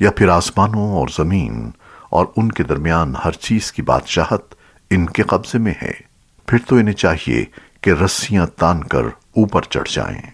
یا پھر آسمانوں اور زمین، اور ان کے درمیان ہر چیز کی بادشاہت ان کے قبضے میں ہے۔ پھر تو انہیں چاہیے کہ رسیاں تان کر اوپر چڑھ جائیں۔